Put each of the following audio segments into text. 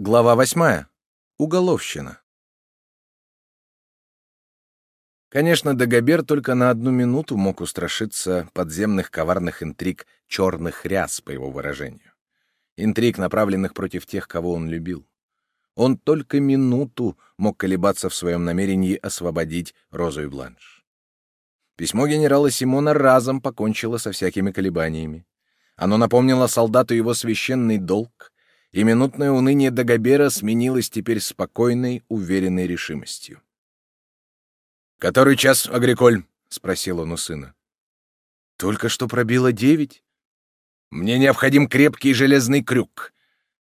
Глава восьмая. Уголовщина. Конечно, Дагобер только на одну минуту мог устрашиться подземных коварных интриг черных ряс, по его выражению. Интриг, направленных против тех, кого он любил. Он только минуту мог колебаться в своем намерении освободить Розу и Бланш. Письмо генерала Симона разом покончило со всякими колебаниями. Оно напомнило солдату его священный долг — и минутное уныние Дагобера сменилось теперь спокойной, уверенной решимостью. «Который час, Агриколь?» — спросил он у сына. «Только что пробило девять. Мне необходим крепкий железный крюк,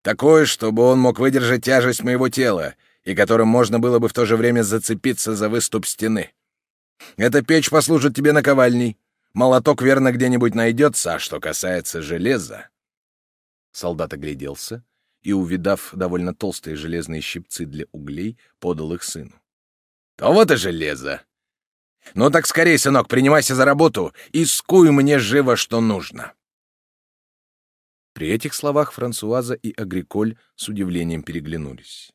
такой, чтобы он мог выдержать тяжесть моего тела и которым можно было бы в то же время зацепиться за выступ стены. Эта печь послужит тебе наковальней. Молоток верно где-нибудь найдется, а что касается железа...» Солдат огляделся и, увидав довольно толстые железные щипцы для углей, подал их сыну. «То вот и железо! Ну так скорей, сынок, принимайся за работу и скуй мне живо, что нужно!» При этих словах Франсуаза и Агриколь с удивлением переглянулись.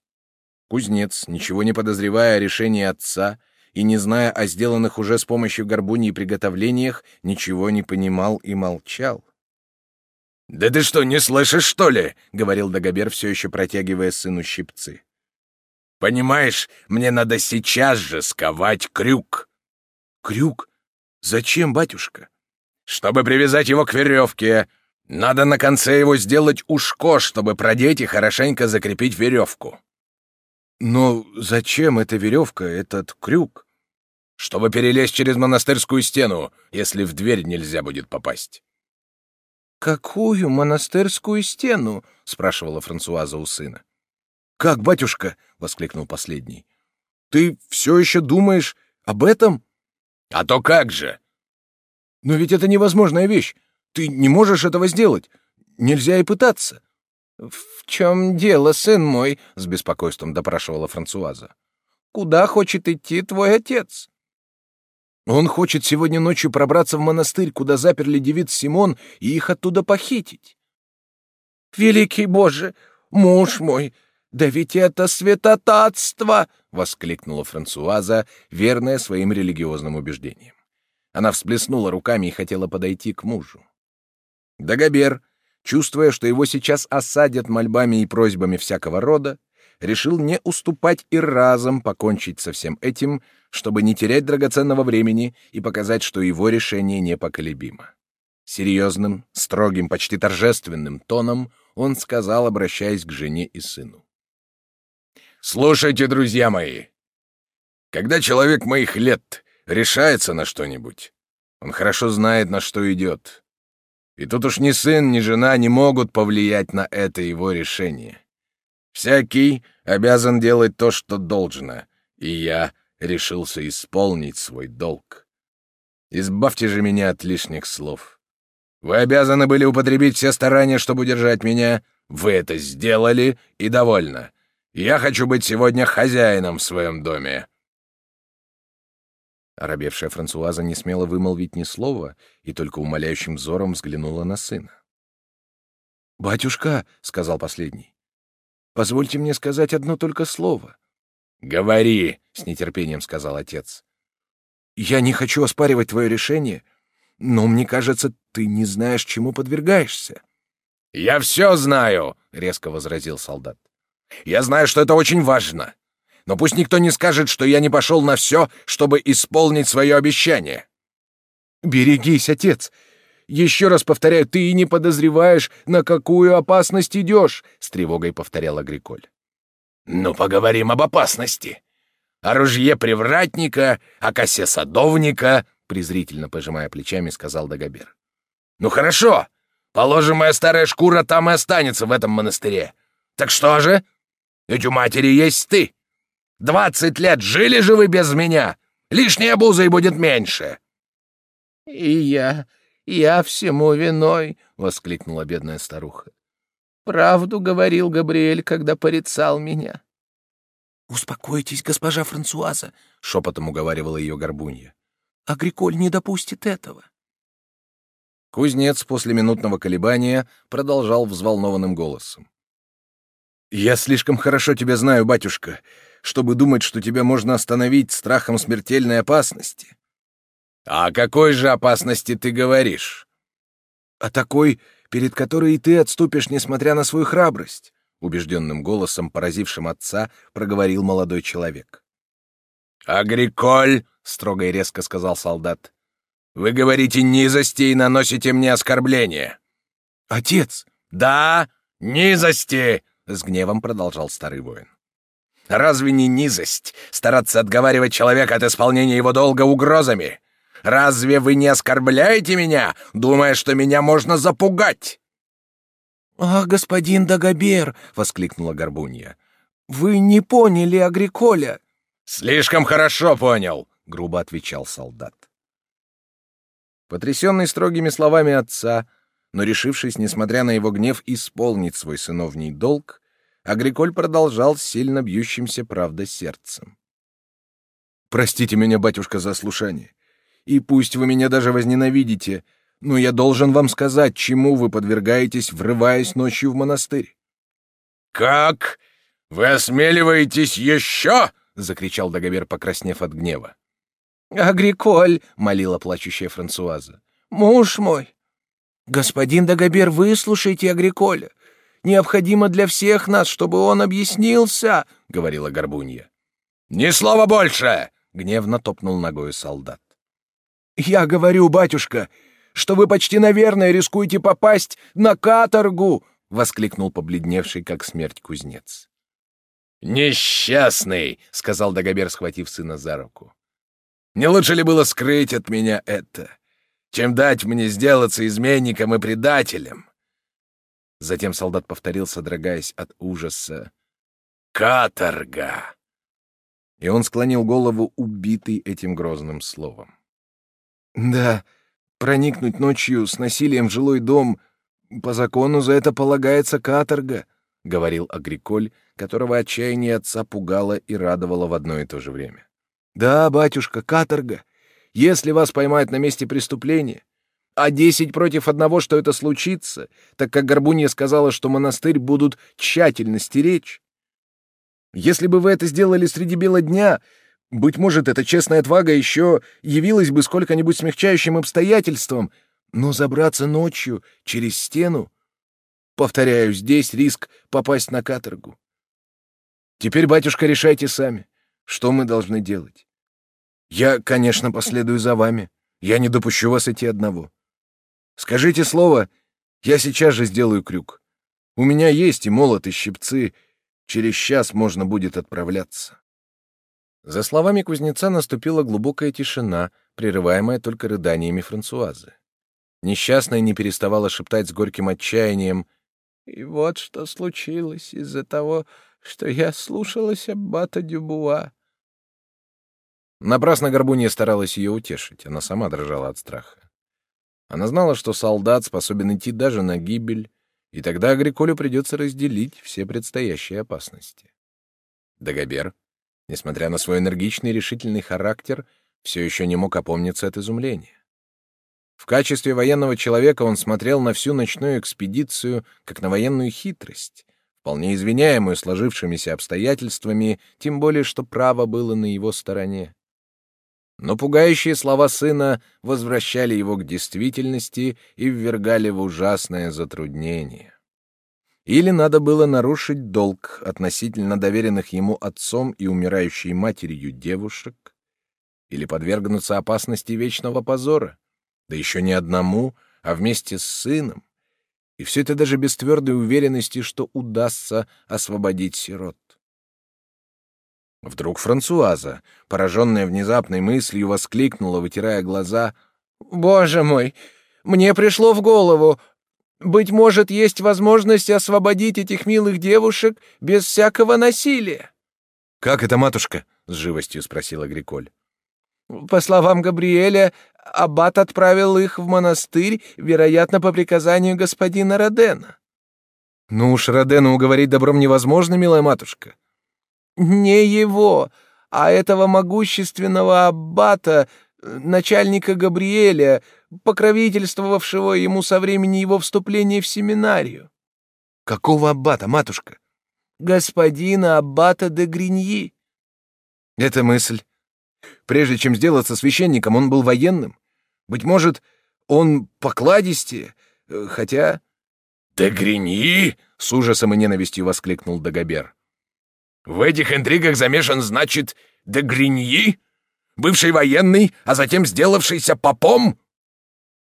Кузнец, ничего не подозревая о решении отца и не зная о сделанных уже с помощью горбуньи приготовлениях, ничего не понимал и молчал. «Да ты что, не слышишь, что ли?» — говорил Дагобер, все еще протягивая сыну щипцы. «Понимаешь, мне надо сейчас же сковать крюк». «Крюк? Зачем, батюшка?» «Чтобы привязать его к веревке. Надо на конце его сделать ушко, чтобы продеть и хорошенько закрепить веревку». «Но зачем эта веревка, этот крюк?» «Чтобы перелезть через монастырскую стену, если в дверь нельзя будет попасть». «Какую монастырскую стену?» — спрашивала Франсуаза у сына. «Как, батюшка?» — воскликнул последний. «Ты все еще думаешь об этом?» «А то как же!» «Но ведь это невозможная вещь. Ты не можешь этого сделать. Нельзя и пытаться». «В чем дело, сын мой?» — с беспокойством допрашивала Франсуаза. «Куда хочет идти твой отец?» Он хочет сегодня ночью пробраться в монастырь, куда заперли девиц Симон, и их оттуда похитить. «Великий Боже, муж мой, да ведь это святотатство!» — воскликнула Франсуаза, верная своим религиозным убеждениям. Она всплеснула руками и хотела подойти к мужу. Дагобер, чувствуя, что его сейчас осадят мольбами и просьбами всякого рода, решил не уступать и разом покончить со всем этим, чтобы не терять драгоценного времени и показать, что его решение непоколебимо. Серьезным, строгим, почти торжественным тоном он сказал, обращаясь к жене и сыну. «Слушайте, друзья мои, когда человек моих лет решается на что-нибудь, он хорошо знает, на что идет. И тут уж ни сын, ни жена не могут повлиять на это его решение. Всякий обязан делать то, что должно, и я решился исполнить свой долг. Избавьте же меня от лишних слов. Вы обязаны были употребить все старания, чтобы удержать меня. Вы это сделали, и довольно. Я хочу быть сегодня хозяином в своем доме. Оробевшая Франсуаза не смела вымолвить ни слова и только умоляющим взором взглянула на сына. «Батюшка», — сказал последний, — «позвольте мне сказать одно только слово. «Говори!» — с нетерпением сказал отец. «Я не хочу оспаривать твое решение, но мне кажется, ты не знаешь, чему подвергаешься». «Я все знаю!» — резко возразил солдат. «Я знаю, что это очень важно. Но пусть никто не скажет, что я не пошел на все, чтобы исполнить свое обещание». «Берегись, отец! Еще раз повторяю, ты и не подозреваешь, на какую опасность идешь!» — с тревогой повторял Агриколь. Ну, поговорим об опасности. О привратника, о косе садовника, презрительно пожимая плечами, сказал Дагобер. Ну хорошо, положим, моя старая шкура там и останется в этом монастыре. Так что же? Ведь у матери есть ты. Двадцать лет жили же вы без меня. Лишней обузой будет меньше. И я, я всему виной, воскликнула бедная старуха. Правду говорил Габриэль, когда порицал меня. «Успокойтесь, госпожа Франсуаза», — шепотом уговаривала ее горбунья. «Агриколь не допустит этого». Кузнец после минутного колебания продолжал взволнованным голосом. Я слишком хорошо тебя знаю, батюшка, чтобы думать, что тебя можно остановить страхом смертельной опасности. О какой же опасности ты говоришь? О такой, перед которой и ты отступишь, несмотря на свою храбрость, убежденным голосом, поразившим отца, проговорил молодой человек. Агриколь, строго и резко сказал солдат. Вы говорите низости и наносите мне оскорбление. Отец! Да, низости! С гневом продолжал старый воин. Разве не низость стараться отговаривать человека от исполнения его долга угрозами? Разве вы не оскорбляете меня, думая, что меня можно запугать?» «Ах, господин Дагобер!» — воскликнула Горбунья. «Вы не поняли Агриколя!» «Слишком хорошо понял!» — грубо отвечал солдат. Потрясенный строгими словами отца, но решившись, несмотря на его гнев, исполнить свой сыновний долг, Агриколь продолжал сильно бьющимся, правда, сердцем. «Простите меня, батюшка, за слушание и пусть вы меня даже возненавидите, но я должен вам сказать, чему вы подвергаетесь, врываясь ночью в монастырь». «Как? Вы осмеливаетесь еще?» — закричал Дагобер, покраснев от гнева. «Агриколь!» — молила плачущая Франсуаза. «Муж мой!» «Господин Дагобер, выслушайте Агриколя. Необходимо для всех нас, чтобы он объяснился!» — говорила Горбунья. «Ни слова больше!» — гневно топнул ногой солдат. «Я говорю, батюшка, что вы почти, наверное, рискуете попасть на каторгу!» — воскликнул побледневший, как смерть, кузнец. «Несчастный!» — сказал Дагобер, схватив сына за руку. «Не лучше ли было скрыть от меня это, чем дать мне сделаться изменником и предателем?» Затем солдат повторил, содрогаясь от ужаса. «Каторга!» И он склонил голову, убитый этим грозным словом. Да, проникнуть ночью с насилием в жилой дом по закону за это полагается каторга, говорил Агриколь, которого отчаяние отца пугало и радовало в одно и то же время. Да, батюшка, каторга. Если вас поймают на месте преступления, а десять против одного, что это случится, так как Горбунья сказала, что монастырь будут тщательно стеречь. Если бы вы это сделали среди бела дня, быть может, эта честная отвага еще явилась бы сколько-нибудь смягчающим обстоятельством, но забраться ночью через стену... Повторяю, здесь риск попасть на каторгу. Теперь, батюшка, решайте сами, что мы должны делать. Я, конечно, последую за вами. Я не допущу вас идти одного. Скажите слово, я сейчас же сделаю крюк. У меня есть и молот, и щипцы. Через час можно будет отправляться. За словами кузнеца наступила глубокая тишина, прерываемая только рыданиями Франсуазы. Несчастная не переставала шептать с горьким отчаянием «И вот что случилось из-за того, что я слушалась аббата Дюбуа». Напрасно Горбунья старалась ее утешить, она сама дрожала от страха. Она знала, что солдат способен идти даже на гибель, и тогда Агриколю придется разделить все предстоящие опасности. Дагобер, несмотря на свой энергичный и решительный характер, все еще не мог опомниться от изумления. В качестве военного человека он смотрел на всю ночную экспедицию как на военную хитрость, вполне извиняемую сложившимися обстоятельствами, тем более что право было на его стороне. Но пугающие слова сына возвращали его к действительности и ввергали в ужасное затруднение. Или надо было нарушить долг относительно доверенных ему отцом и умирающей матерью девушек, или подвергнуться опасности вечного позора, да еще не одному, а вместе с сыном, и все это даже без твердой уверенности, что удастся освободить сирот. Вдруг Франсуаза, пораженная внезапной мыслью, воскликнула, вытирая глаза, «Боже мой! Мне пришло в голову! Быть может, есть возможность освободить этих милых девушек без всякого насилия. Как это, матушка? с живостью спросила Гриколь. По словам Габриэля, аббат отправил их в монастырь, вероятно, по приказанию господина Родена. Ну уж Родена уговорить добром невозможно, милая матушка. Не его, а этого могущественного аббата, начальника Габриэля, покровительствовавшего ему со времени его вступления в семинарию. Какого аббата, матушка? господина Аббата де Гриньи». Это мысль. Прежде чем сделаться священником, он был военным. Быть может, он покладистее, э, хотя... «Де Гриньи?» — с ужасом и ненавистью воскликнул Дагобер. «В этих интригах замешан, значит, де Гриньи? Бывший военный, а затем сделавшийся попом?»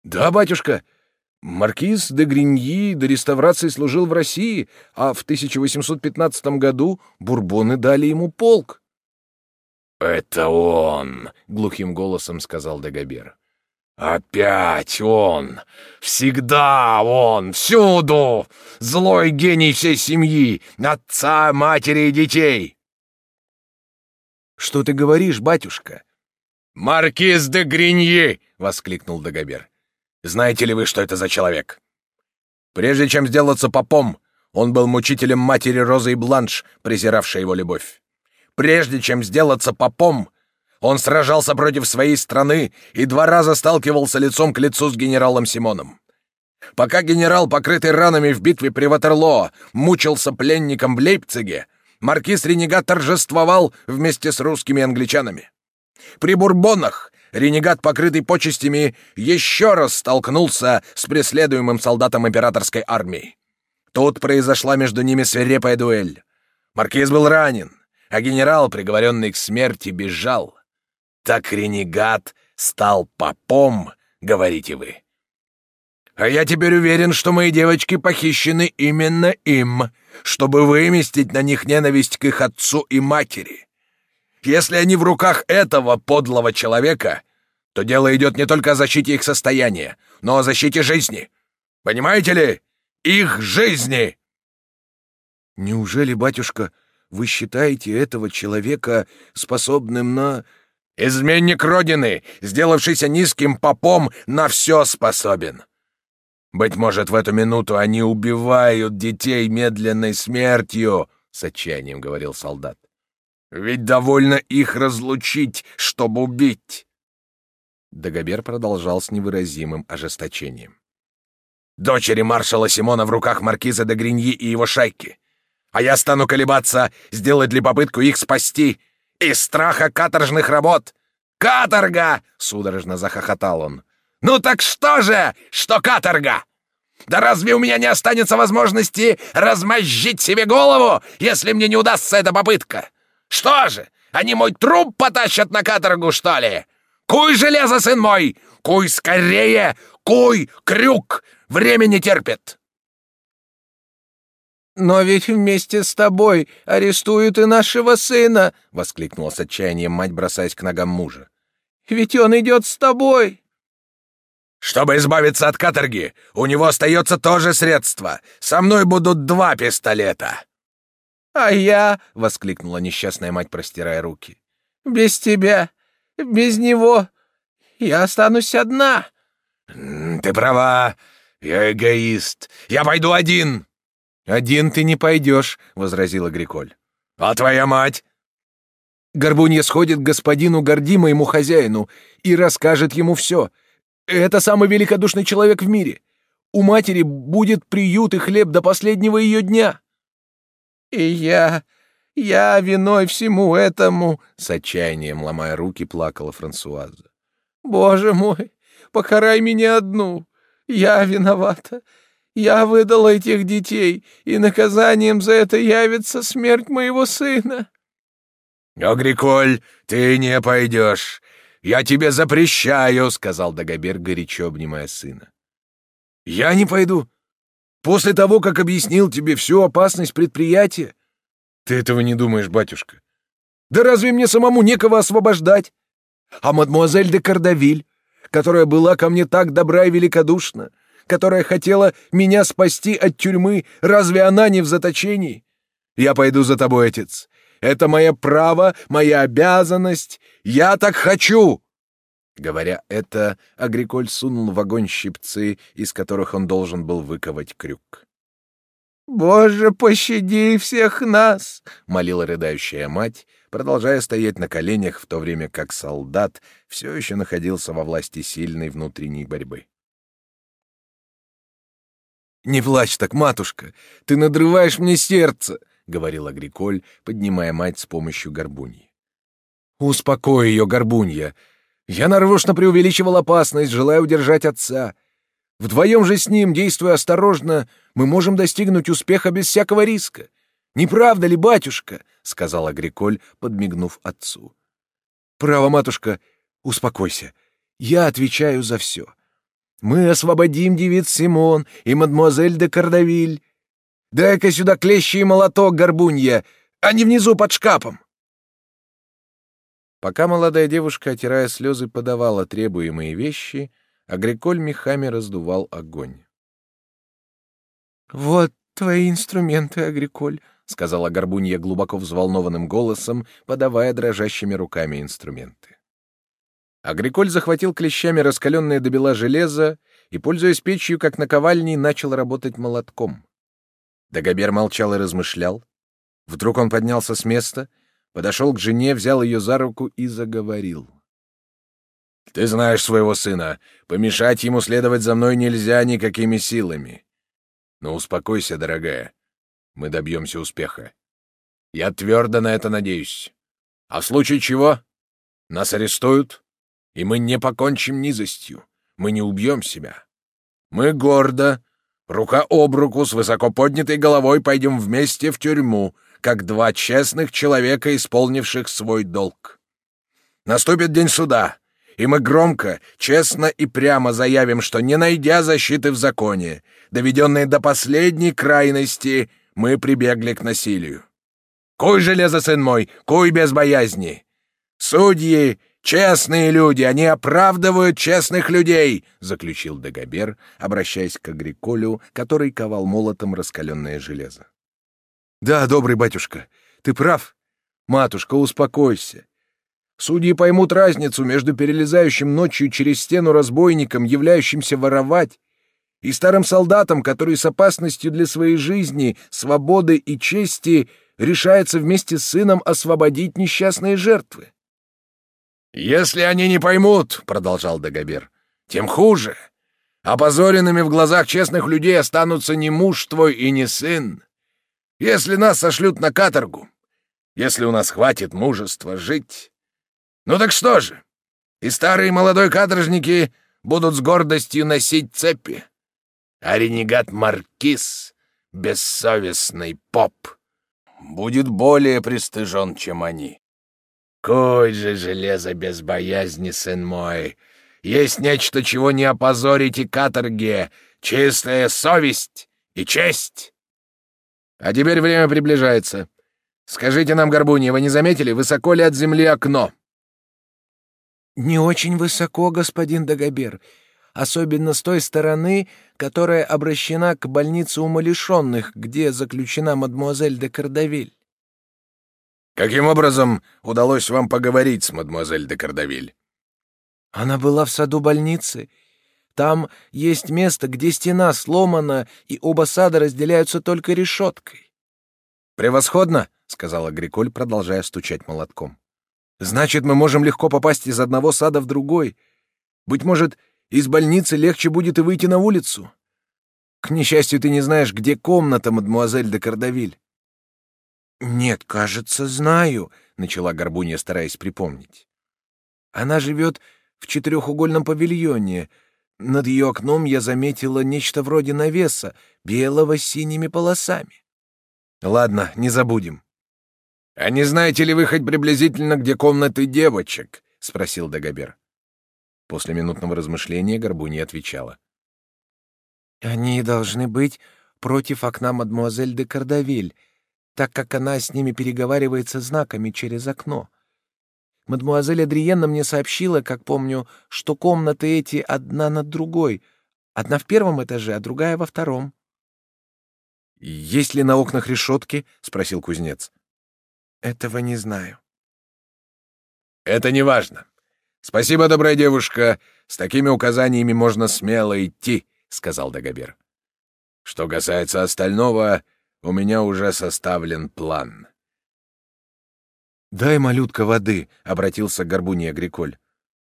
«Да, батюшка. Маркиз де Гриньи до реставрации служил в России, а в 1815 году бурбоны дали ему полк». «Это он!» — глухим голосом сказал Дагобер. «Опять он! Всегда он! Всюду! Злой гений всей семьи! Отца, матери и детей!» «Что ты говоришь, батюшка?» «Маркиз де Гриньи!» — воскликнул Дагобер. «Знаете ли вы, что это за человек? Прежде чем сделаться попом, он был мучителем матери Розы и Бланш, презиравшей его любовь. Прежде чем сделаться попом, он сражался против своей страны и два раза сталкивался лицом к лицу с генералом Симоном. Пока генерал, покрытый ранами в битве при Ватерлоо, мучился пленником в Лейпциге, маркиз Ренегат торжествовал вместе с русскими англичанами. При Бурбонах Ренегат, покрытый почестями, еще раз столкнулся с преследуемым солдатом императорской армии. Тут произошла между ними свирепая дуэль. Маркиз был ранен, а генерал, приговоренный к смерти, бежал. Так ренегат стал попом, говорите вы. А я теперь уверен, что мои девочки похищены именно им, чтобы выместить на них ненависть к их отцу и матери. Если они в руках этого подлого человека, то дело идет не только о защите их состояния, но о защите жизни. Понимаете ли? Их жизни!» «Неужели, батюшка, вы считаете этого человека способным на...» Изменник Родины, сделавшийся низким попом, на все способен. Быть может, в эту минуту они убивают детей медленной смертью, — с отчаянием говорил солдат. Ведь довольно их разлучить, чтобы убить. Дагобер продолжал с невыразимым ожесточением. Дочери маршала Симона в руках маркиза де Гриньи и его шайки. А я стану колебаться, сделать ли попытку их спасти — из страха каторжных работ. Каторга!» — судорожно захохотал он. «Ну так что же, что каторга? Да разве у меня не останется возможности размозжить себе голову, если мне не удастся эта попытка? Что же, они мой труп потащат на каторгу, что ли? Куй железо, сын мой! Куй скорее! Куй, крюк! Время не терпит!» «Но ведь вместе с тобой арестуют и нашего сына!» — воскликнула с отчаянием мать, бросаясь к ногам мужа. «Ведь он идет с тобой!» «Чтобы избавиться от каторги, у него остается тоже средство. Со мной будут два пистолета!» «А я...» — воскликнула несчастная мать, простирая руки. «Без тебя, без него, я останусь одна!» «Ты права, я эгоист. Я пойду один!» «Один ты не пойдешь», — возразила Гриколь. «А твоя мать?» Горбунья сходит к господину Горди, моему хозяину, и расскажет ему все. Это самый великодушный человек в мире. У матери будет приют и хлеб до последнего ее дня. И я... я виной всему этому, — с отчаянием ломая руки, плакала Франсуаза. Боже мой, покарай меня одну. Я виновата. Я выдала этих детей, и наказанием за это явится смерть моего сына». «Агриколь, ты не пойдешь. Я тебе запрещаю», — сказал Дагобер, горячо обнимая сына. «Я не пойду. После того, как объяснил тебе всю опасность предприятия. Ты этого не думаешь, батюшка. Да разве мне самому некого освобождать? А мадмуазель де Кардавиль, которая была ко мне так добра и великодушна, которая хотела меня спасти от тюрьмы, разве она не в заточении? Я пойду за тобой, отец. Это мое право, моя обязанность. Я так хочу!» Говоря это, Агриколь сунул в огонь щипцы, из которых он должен был выковать крюк. «Боже, пощади всех нас!» — молила рыдающая мать, продолжая стоять на коленях, в то время как солдат все еще находился во власти сильной внутренней борьбы. «Не плачь так, матушка! Ты надрываешь мне сердце!» — говорил Агриколь, поднимая мать с помощью горбуньи. «Успокой ее, горбунья! Я нарочно преувеличивал опасность, желая удержать отца. Вдвоем же с ним, действуя осторожно, мы можем достигнуть успеха без всякого риска. Не правда ли, батюшка?» — сказал Агриколь, подмигнув отцу. «Право, матушка, успокойся. Я отвечаю за все. Мы освободим девиц Симон и мадемуазель де Кардавиль. Дай-ка сюда клещи и молоток, горбунья, не внизу под шкафом. Пока молодая девушка, отирая слезы, подавала требуемые вещи, Агриколь мехами раздувал огонь. «Вот твои инструменты, Агриколь», — сказала Горбунья глубоко взволнованным голосом, подавая дрожащими руками инструменты. Агриколь захватил клещами раскаленное до бела железо и, пользуясь печью, как наковальней, начал работать молотком. Дагобер молчал и размышлял. Вдруг он поднялся с места, подошел к жене, взял ее за руку и заговорил. «Ты знаешь своего сына. Помешать ему следовать за мной нельзя никакими силами. Но успокойся, дорогая. Мы добьемся успеха. Я твердо на это надеюсь. А в случае чего? Нас арестуют, и мы не покончим низостью, мы не убьем себя. Мы гордо, рука об руку, с высоко поднятой головой пойдем вместе в тюрьму, как два честных человека, исполнивших свой долг. Наступит день суда, и мы громко, честно и прямо заявим, что, не найдя защиты в законе, доведенные до последней крайности, мы прибегли к насилию. Куй железо, сын мой, куй без боязни. Судьи «Честные люди, они оправдывают честных людей!» — заключил Дагобер, обращаясь к Агриколю, который ковал молотом раскаленное железо. «Да, добрый батюшка, ты прав. Матушка, успокойся. Судьи поймут разницу между перелезающим ночью через стену разбойником, являющимся воровать, и старым солдатом, который с опасностью для своей жизни, свободы и чести решается вместе с сыном освободить несчастные жертвы. «Если они не поймут, — продолжал Дагобер, — тем хуже. Опозоренными в глазах честных людей останутся не муж твой и не сын. Если нас сошлют на каторгу, если у нас хватит мужества жить. Ну так что же, и старые и молодой каторжники будут с гордостью носить цепи, а ренегат Маркиз, бессовестный поп, будет более пристыжен, чем они. Кой же железо без боязни, сын мой! Есть нечто, чего не опозорить и каторге, чистая совесть и честь. А теперь время приближается. Скажите нам, Горбунья, вы не заметили, высоко ли от земли окно? Не очень высоко, господин Дагобер, особенно с той стороны, которая обращена к больнице умалишенных, где заключена мадемуазель де Кардавиль. Каким образом удалось вам поговорить с мадемуазель де Кардавиль? Она была в саду больницы. Там есть место, где стена сломана, и оба сада разделяются только решеткой. «Превосходно!» — сказал Агриколь, продолжая стучать молотком. «Значит, мы можем легко попасть из одного сада в другой. Быть может, из больницы легче будет и выйти на улицу. К несчастью, ты не знаешь, где комната, мадемуазель де Кардавиль. «Нет, кажется, знаю», — начала Горбунья, стараясь припомнить. «Она живет в четырехугольном павильоне. Над ее окном я заметила нечто вроде навеса, белого с синими полосами». «Ладно, не забудем». «А не знаете ли вы хоть приблизительно, где комнаты девочек?» — спросил Дагобер. После минутного размышления Горбунья отвечала. «Они должны быть против окна мадемуазель де Кардавиль, так как она с ними переговаривается знаками через окно. Мадмуазель Адриенна мне сообщила, как помню, что комнаты эти одна над другой, одна в первом этаже, а другая во втором. «Есть ли на окнах решетки?» — спросил кузнец. «Этого не знаю». «Это не важно. Спасибо, добрая девушка. С такими указаниями можно смело идти», — сказал Дагобер. «Что касается остального, у меня уже составлен план. «Дай, малютка, воды», — обратился к горбуне Агриколь.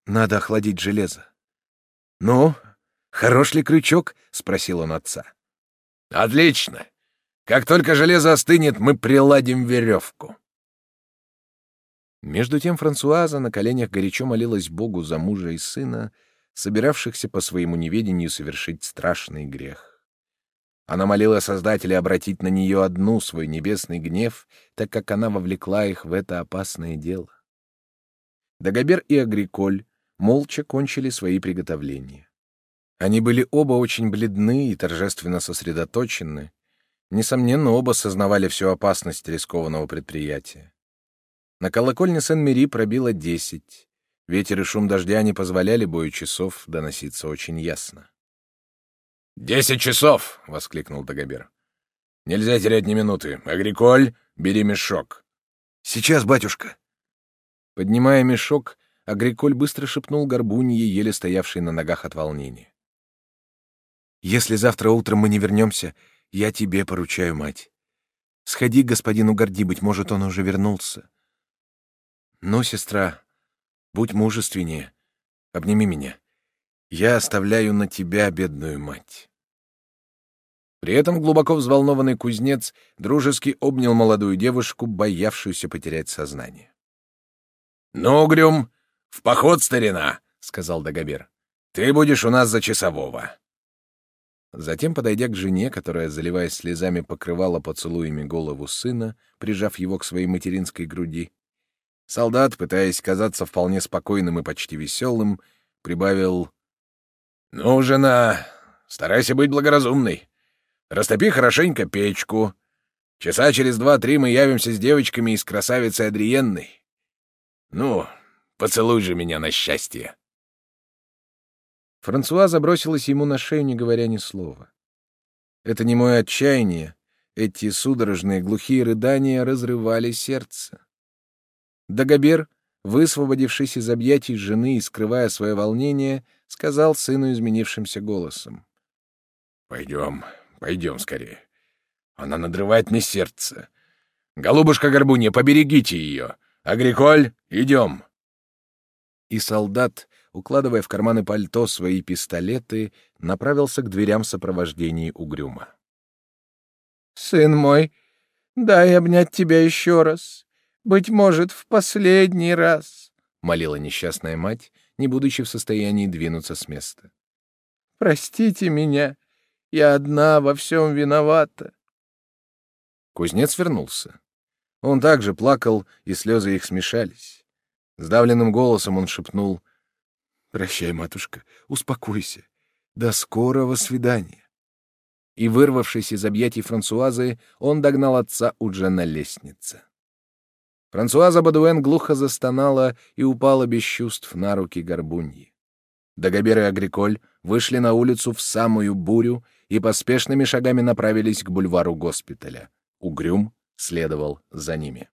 «Надо охладить железо». «Ну, хорош ли крючок?» — спросил он отца. «Отлично. Как только железо остынет, мы приладим веревку. Между тем Франсуаза на коленях горячо молилась Богу за мужа и сына, собиравшихся по своему неведению совершить страшный грех. Она молила Создателя обратить на нее одну свой небесный гнев, так как она вовлекла их в это опасное дело. Дагобер и Агриколь молча кончили свои приготовления. Они были оба очень бледны и торжественно сосредоточены. Несомненно, оба сознавали всю опасность рискованного предприятия. На колокольне Сен-Мери пробило десять. Ветер и шум дождя не позволяли бою часов доноситься очень ясно. «Десять часов!» — воскликнул Дагобер. «Нельзя терять ни минуты. Агриколь, бери мешок». «Сейчас, батюшка!» Поднимая мешок, Агриколь быстро шепнул горбунье, еле стоявшей на ногах от волнения. «Если завтра утром мы не вернемся, я тебе поручаю, мать. Сходи к господину Горди, быть может, он уже вернулся. Но, сестра, будь мужественнее, обними меня. Я оставляю на тебя, бедную мать». При этом глубоко взволнованный кузнец дружески обнял молодую девушку, боявшуюся потерять сознание. «Ну, Грюм, в поход, старина!» — сказал Дагобер. «Ты будешь у нас за часового». Затем, подойдя к жене, которая, заливаясь слезами, покрывала поцелуями голову сына, прижав его к своей материнской груди, Солдат, пытаясь казаться вполне спокойным и почти веселым, прибавил «Ну, жена, старайся быть благоразумной. Растопи хорошенько печку. Часа через два-три мы явимся с девочками и с красавицей Адриенной. Ну, поцелуй же меня на счастье». Франсуа забросилась ему на шею, не говоря ни слова. Это не мое отчаяние, эти судорожные глухие рыдания разрывали сердце. Дагобер, высвободившись из объятий жены и скрывая свое волнение, сказал сыну изменившимся голосом. «Пойдем, пойдем скорее. Она надрывает мне сердце. Голубушка Горбунья, поберегите ее. Агриколь, идем!» И солдат, укладывая в карманы пальто свои пистолеты, направился к дверям в сопровождении угрюма. «Сын мой, дай обнять тебя еще раз. Быть может, в последний раз, — молила несчастная мать, не будучи в состоянии двинуться с места. — Простите меня, я одна во всем виновата. Кузнец вернулся. Он также плакал, и слезы их смешались. Сдавленным голосом он шепнул, — Прощай, матушка, успокойся. До скорого свидания. И, вырвавшись из объятий Франсуазы, он догнал отца уже на лестнице. Франсуаза Бадуэн глухо застонала и упала без чувств на руки горбуньи. Дагобер и Агриколь вышли на улицу в самую бурю и поспешными шагами направились к бульвару госпиталя. Угрюм следовал за ними.